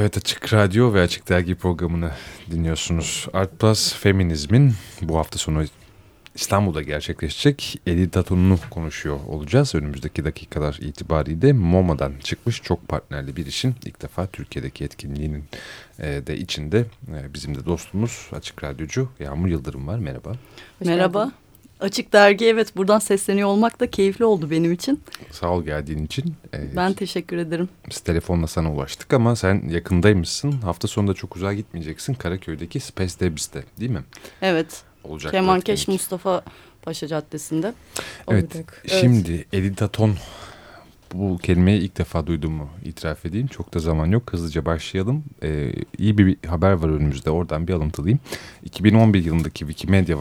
Evet Açık Radyo ve Açık Dergi programını dinliyorsunuz. Art Plus Feminizmin bu hafta sonu İstanbul'da gerçekleşecek editatonunu konuşuyor olacağız. Önümüzdeki dakikalar itibariyle MoMA'dan çıkmış çok partnerli bir işin ilk defa Türkiye'deki etkinliğinin e, de içinde e, bizim de dostumuz Açık Radyocu Yağmur Yıldırım var. Merhaba. Hoş Merhaba. Geldin. Açık Dergi evet buradan sesleniyor olmak da keyifli oldu benim için. Sağ ol geldiğin için. Ee, ben teşekkür ederim. Biz telefonla sana ulaştık ama sen yakındaymışsın. Hafta sonunda çok uzağa gitmeyeceksin. Karaköy'deki Space Debis'te değil mi? Evet. Olacak Kemankeş Mustafa Paşa Caddesi'nde. Evet. evet. Şimdi editaton bu kelimeyi ilk defa duyduğumu itiraf edeyim. Çok da zaman yok. Hızlıca başlayalım. Ee, iyi bir haber var önümüzde. Oradan bir alıntılayayım. 2011 yılındaki Wikimedia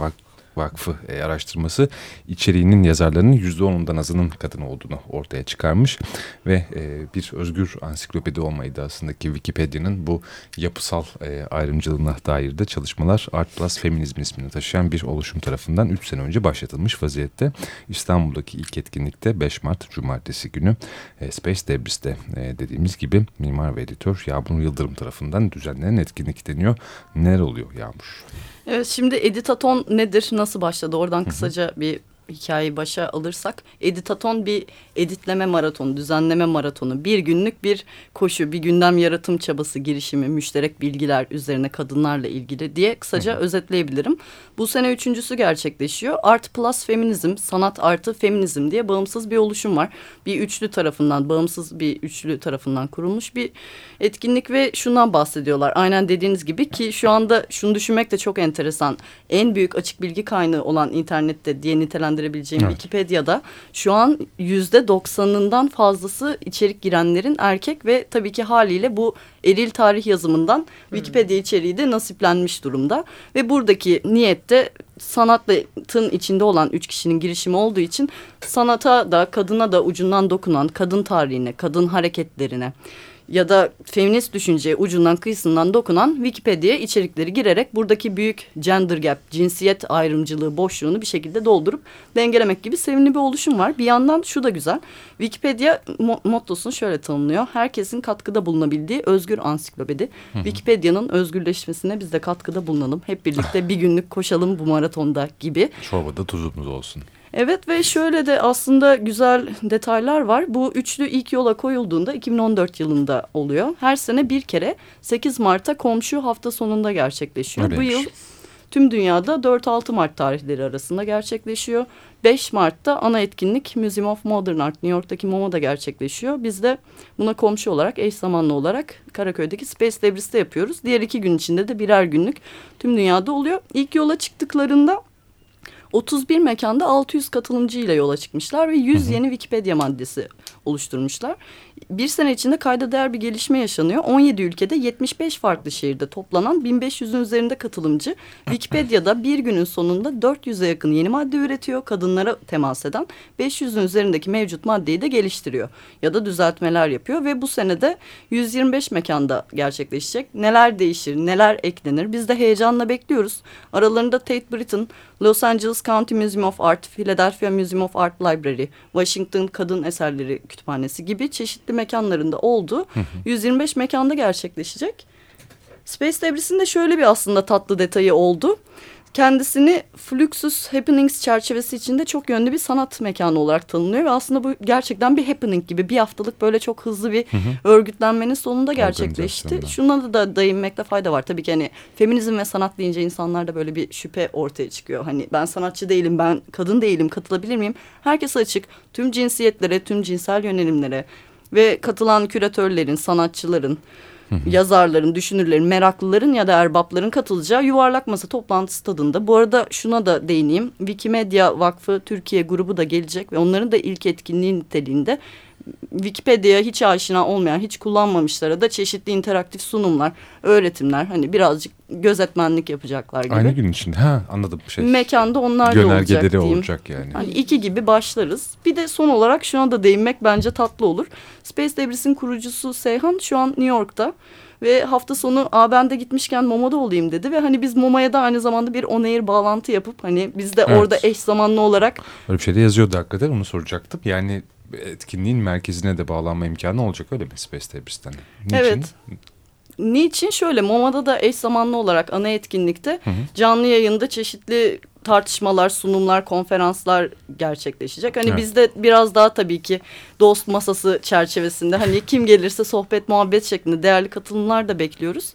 Vakfı e, araştırması içeriğinin yazarlarının %10'undan azının kadın olduğunu ortaya çıkarmış. Ve e, bir özgür ansiklopedi olma iddiasındaki Wikipedia'nın bu yapısal e, ayrımcılığına dair de çalışmalar Art Plus Feminizm ismini taşıyan bir oluşum tarafından 3 sene önce başlatılmış vaziyette. İstanbul'daki ilk etkinlikte 5 Mart Cumartesi günü e, Space Debris'te e, dediğimiz gibi mimar ve editör Yağmur Yıldırım tarafından düzenlenen etkinlik deniyor. Neler oluyor Yağmur? Evet şimdi editaton nedir, nasıl başladı? Oradan kısaca bir hikayeyi başa alırsak editaton bir editleme maratonu, düzenleme maratonu, bir günlük bir koşu, bir gündem yaratım çabası girişimi, müşterek bilgiler üzerine kadınlarla ilgili diye kısaca Hı. özetleyebilirim. Bu sene üçüncüsü gerçekleşiyor. Art Plus Feminizm, sanat artı feminizm diye bağımsız bir oluşum var. Bir üçlü tarafından, bağımsız bir üçlü tarafından kurulmuş bir etkinlik ve şundan bahsediyorlar. Aynen dediğiniz gibi ki şu anda şunu düşünmek de çok enteresan. En büyük açık bilgi kaynağı olan internette diye nitelendirebileceğim evet. Wikipedia'da şu an yüzde doksanından fazlası içerik girenlerin erkek ve tabii ki haliyle bu eril tarih yazımından hmm. Wikipedia içeriği de nasiplenmiş durumda. Ve buradaki niyette sanatın içinde olan üç kişinin girişimi olduğu için sanata da kadına da ucundan dokunan kadın tarihine, kadın hareketlerine ya da feminist düşünceye ucundan kıyısından dokunan Wikipedia içerikleri girerek buradaki büyük gender gap, cinsiyet ayrımcılığı boşluğunu bir şekilde doldurup dengelemek gibi sevimli bir oluşum var. Bir yandan şu da güzel. Wikipedia mo mottosunu şöyle tanımlıyor. Herkesin katkıda bulunabildiği özgür ansiklopedi. Wikipedia'nın özgürleşmesine biz de katkıda bulunalım. Hep birlikte bir günlük koşalım bu maratonda gibi. Çorbada tuzumuz olsun. Evet ve şöyle de aslında güzel detaylar var. Bu üçlü ilk yola koyulduğunda 2014 yılında oluyor. Her sene bir kere 8 Mart'ta komşu hafta sonunda gerçekleşiyor. Öyleymiş. Bu yıl tüm dünyada 4-6 Mart tarihleri arasında gerçekleşiyor. 5 Mart'ta ana etkinlik Museum of Modern Art New York'taki MoMA'da gerçekleşiyor. Biz de buna komşu olarak eş zamanlı olarak Karaköy'deki Space Debris'te yapıyoruz. Diğer iki gün içinde de birer günlük tüm dünyada oluyor. İlk yola çıktıklarında 31 mekanda 600 katılımcı ile yola çıkmışlar ve 100 hı hı. yeni Wikipedia maddesi oluşturmuşlar. Bir sene içinde kayda değer bir gelişme yaşanıyor. 17 ülkede 75 farklı şehirde toplanan 1500'ün üzerinde katılımcı Wikipedia'da bir günün sonunda 400'e yakın yeni madde üretiyor. Kadınlara temas eden 500'ün üzerindeki mevcut maddeyi de geliştiriyor ya da düzeltmeler yapıyor ve bu senede 125 mekanda gerçekleşecek. Neler değişir, neler eklenir biz de heyecanla bekliyoruz. Aralarında Tate Britain, Los Angeles County Museum of Art, Philadelphia Museum of Art Library, Washington Kadın Eserleri Kütüphanesi gibi çeşitli mekanlarında oldu. 125 mekanda gerçekleşecek. Space Debris'in de şöyle bir aslında tatlı detayı oldu kendisini Fluxus Happenings çerçevesi içinde çok yönlü bir sanat mekanı olarak tanınıyor ve aslında bu gerçekten bir happening gibi bir haftalık böyle çok hızlı bir hı hı. örgütlenmenin sonunda gerçekleşti. Şuna da değinmekte fayda var. Tabii ki hani feminizm ve sanat deyince insanlarda böyle bir şüphe ortaya çıkıyor. Hani ben sanatçı değilim, ben kadın değilim, katılabilir miyim? Herkes açık. Tüm cinsiyetlere, tüm cinsel yönelimlere ve katılan küratörlerin, sanatçıların yazarların, düşünürlerin, meraklıların ya da erbapların katılacağı yuvarlak masa toplantısı tadında. Bu arada şuna da değineyim. Wikimedia Vakfı Türkiye grubu da gelecek ve onların da ilk etkinliği niteliğinde Wikipedia'ya hiç aşina olmayan, hiç kullanmamışlara da çeşitli interaktif sunumlar, öğretimler hani birazcık gözetmenlik yapacaklar gibi. Aynı gün içinde. Ha anladım şey. Mekanda onlar da olacak diyeyim. olacak yani. Hani iki gibi başlarız. Bir de son olarak şuna da değinmek bence tatlı olur. Space Debris'in kurucusu Seyhan şu an New York'ta ve hafta sonu a ben de gitmişken MoMA'da olayım dedi ve hani biz MoMA'ya da aynı zamanda bir on air bağlantı yapıp hani biz de evet. orada eş zamanlı olarak öyle bir şey de yazıyordu hakikaten onu soracaktım. Yani etkinliğin merkezine de bağlanma imkanı olacak öyle mi Space Debris'ten? Evet. niçin? Şöyle MoMA'da da eş zamanlı olarak ana etkinlikte hı hı. canlı yayında çeşitli tartışmalar, sunumlar, konferanslar gerçekleşecek. Hani evet. bizde biraz daha tabii ki dost masası çerçevesinde hani kim gelirse sohbet muhabbet şeklinde değerli katılımlar da bekliyoruz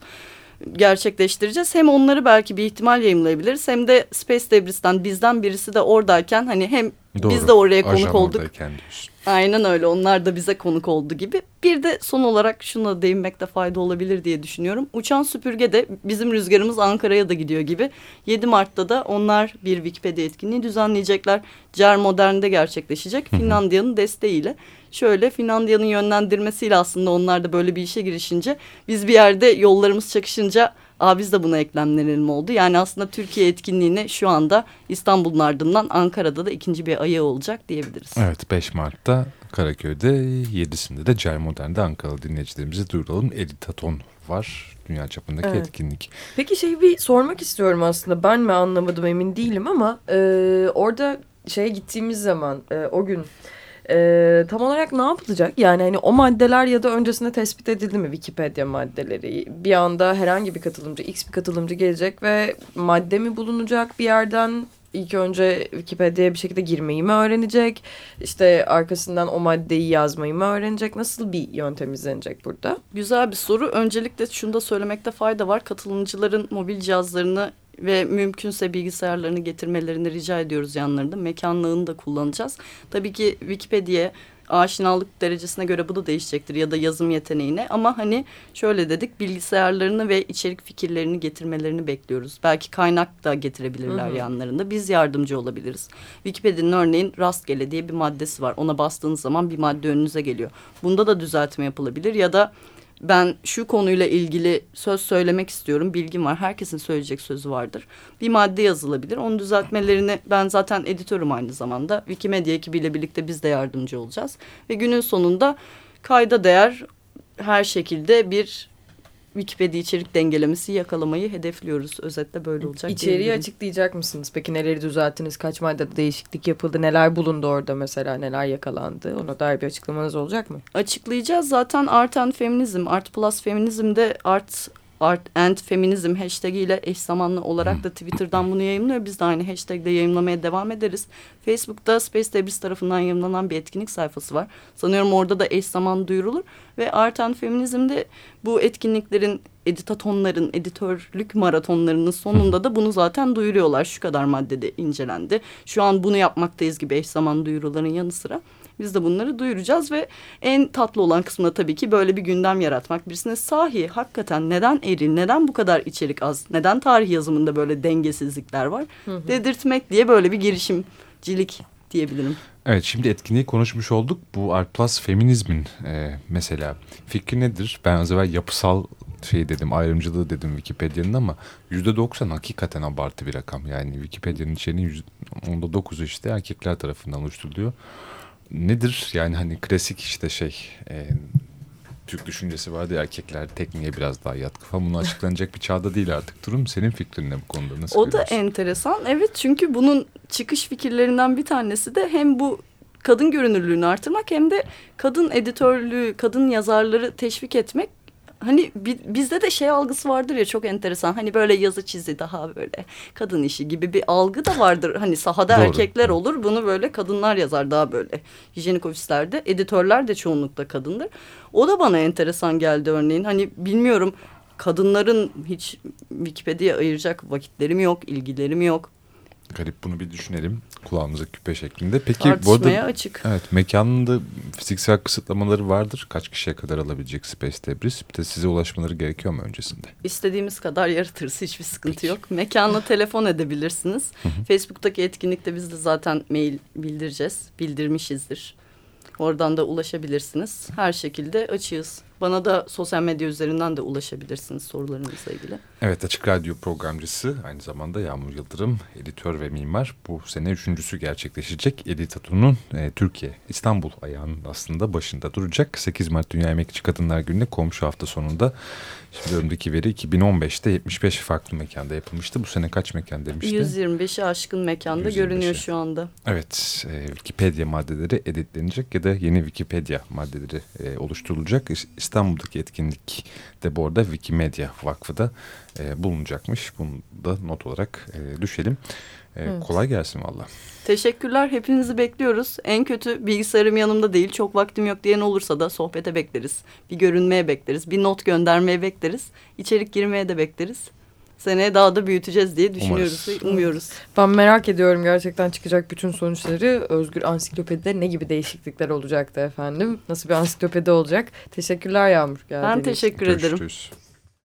gerçekleştireceğiz. Hem onları belki bir ihtimal yayınlayabiliriz hem de Space Debris'ten bizden birisi de oradayken hani hem Doğru. biz de oraya konuk Ajan olduk. Aynen öyle onlar da bize konuk oldu gibi. Bir de son olarak şuna değinmekte fayda olabilir diye düşünüyorum. Uçan süpürge de bizim rüzgarımız Ankara'ya da gidiyor gibi. 7 Mart'ta da onlar bir Wikipedia etkinliği düzenleyecekler. CER Modern'de gerçekleşecek Finlandiya'nın desteğiyle şöyle Finlandiya'nın yönlendirmesiyle aslında onlar da böyle bir işe girişince biz bir yerde yollarımız çakışınca Aa, biz de buna eklemlenelim oldu. Yani aslında Türkiye etkinliğine şu anda İstanbul'un ardından Ankara'da da ikinci bir ayağı olacak diyebiliriz. Evet 5 Mart'ta Karaköy'de 7'sinde de Cel Modern'de Ankaralı dinleyicilerimizi duyuralım. Editaton var dünya çapındaki evet. etkinlik. Peki şey bir sormak istiyorum aslında ben mi anlamadım emin değilim ama e, orada şeye gittiğimiz zaman e, o gün e, tam olarak ne yapılacak? Yani hani o maddeler ya da öncesinde tespit edildi mi Wikipedia maddeleri? Bir anda herhangi bir katılımcı, X bir katılımcı gelecek ve madde mi bulunacak bir yerden? İlk önce Wikipedia'ya bir şekilde girmeyi mi öğrenecek? İşte arkasından o maddeyi yazmayı mı öğrenecek? Nasıl bir yöntem izlenecek burada? Güzel bir soru. Öncelikle şunu da söylemekte fayda var. Katılımcıların mobil cihazlarını ve mümkünse bilgisayarlarını getirmelerini rica ediyoruz yanlarında. Mekanlığını da kullanacağız. Tabii ki Wikipedia aşinalık derecesine göre bu da değişecektir ya da yazım yeteneğine ama hani şöyle dedik bilgisayarlarını ve içerik fikirlerini getirmelerini bekliyoruz. Belki kaynak da getirebilirler hı hı. yanlarında. Biz yardımcı olabiliriz. Wikipedia'nın örneğin rastgele diye bir maddesi var. Ona bastığınız zaman bir madde önünüze geliyor. Bunda da düzeltme yapılabilir ya da ben şu konuyla ilgili söz söylemek istiyorum. Bilgim var. Herkesin söyleyecek sözü vardır. Bir madde yazılabilir. Onun düzeltmelerini ben zaten editörüm aynı zamanda. Wikimedia ekibiyle birlikte biz de yardımcı olacağız. Ve günün sonunda kayda değer her şekilde bir Wikipedia içerik dengelemesi yakalamayı hedefliyoruz. Özetle böyle olacak. İçeriği açıklayacak mısınız? Peki neleri düzelttiniz? Kaç maddede değişiklik yapıldı? Neler bulundu orada mesela? Neler yakalandı? Ona dair bir açıklamanız olacak mı? Açıklayacağız. Zaten Art and Feminism, Art Plus Feminizm'de Art Art and Feminism hashtag ile eş zamanlı olarak da Twitter'dan bunu yayınlıyor. Biz de aynı hashtag'de yayınlamaya devam ederiz. Facebook'ta Space Debris tarafından yayınlanan bir etkinlik sayfası var. Sanıyorum orada da eş zamanlı duyurulur. Ve Art and Feminism'de bu etkinliklerin editatonların, editörlük maratonlarının sonunda da bunu zaten duyuruyorlar. Şu kadar maddede incelendi. Şu an bunu yapmaktayız gibi eş zamanlı duyuruların yanı sıra. Biz de bunları duyuracağız ve en tatlı olan kısmı da tabii ki böyle bir gündem yaratmak. Birisine sahi hakikaten neden eril, neden bu kadar içerik az, neden tarih yazımında böyle dengesizlikler var hı hı. dedirtmek diye böyle bir girişimcilik diyebilirim. Evet şimdi etkinliği konuşmuş olduk. Bu Art Plus feminizmin e, mesela fikri nedir? Ben az evvel yapısal şey dedim ayrımcılığı dedim Wikipedia'nın ama yüzde doksan hakikaten abartı bir rakam. Yani Wikipedia'nın içeriğinin onda dokuzu işte erkekler tarafından oluşturuluyor nedir? Yani hani klasik işte şey e, Türk düşüncesi vardı ya erkekler tekniğe biraz daha yatkın falan. Bunu açıklanacak bir çağda değil artık durum. Senin fikrin ne bu konuda? Nasıl o da enteresan. Evet çünkü bunun çıkış fikirlerinden bir tanesi de hem bu kadın görünürlüğünü artırmak hem de kadın editörlüğü, kadın yazarları teşvik etmek hani bizde de şey algısı vardır ya çok enteresan. Hani böyle yazı çizi daha böyle kadın işi gibi bir algı da vardır. Hani sahada Doğru. erkekler olur bunu böyle kadınlar yazar daha böyle. Hijyenik ofislerde editörler de çoğunlukla kadındır. O da bana enteresan geldi örneğin. Hani bilmiyorum kadınların hiç Wikipedia ayıracak vakitlerim yok, ilgilerim yok. Garip bunu bir düşünelim. Kulağımıza küpe şeklinde. Peki Tartışmaya bu arada, açık. Evet mekanında fiziksel kısıtlamaları vardır. Kaç kişiye kadar alabilecek Space Debris? Bir de size ulaşmaları gerekiyor mu öncesinde? İstediğimiz kadar yaratırız. Hiçbir sıkıntı Peki. yok. Mekanla telefon edebilirsiniz. Facebook'taki etkinlikte biz de zaten mail bildireceğiz. Bildirmişizdir. Oradan da ulaşabilirsiniz. Her şekilde açığız. Bana da sosyal medya üzerinden de ulaşabilirsiniz sorularınızla ilgili. Evet Açık Radyo programcısı aynı zamanda Yağmur Yıldırım editör ve mimar. Bu sene üçüncüsü gerçekleşecek. Editatun'un e, Türkiye İstanbul ayağının aslında başında duracak. 8 Mart Dünya Emekçi Kadınlar Günü'nde komşu hafta sonunda Şimdi önümdeki veri 2015'te 75 farklı mekanda yapılmıştı. Bu sene kaç mekan demişti? 125'i aşkın mekanda 125'i. görünüyor şu anda. Evet, e, Wikipedia maddeleri editlenecek ya da yeni Wikipedia maddeleri e, oluşturulacak. İstanbul'daki etkinlik de bu arada Wikimedia Vakfı da e, bulunacakmış. Bunu da not olarak e, düşelim. E, evet. Kolay gelsin valla. Teşekkürler. Hepinizi bekliyoruz. En kötü bilgisayarım yanımda değil. Çok vaktim yok diyen olursa da sohbete bekleriz. Bir görünmeye bekleriz. Bir not göndermeye bekleriz. İçerik girmeye de bekleriz seneye daha da büyüteceğiz diye düşünüyoruz, Umarız. umuyoruz. Ben merak ediyorum gerçekten çıkacak bütün sonuçları. Özgür Ansiklopedi'de ne gibi değişiklikler olacaktı efendim? Nasıl bir ansiklopedi olacak? Teşekkürler Yağmur. Ben teşekkür ederim. Görüşürüz.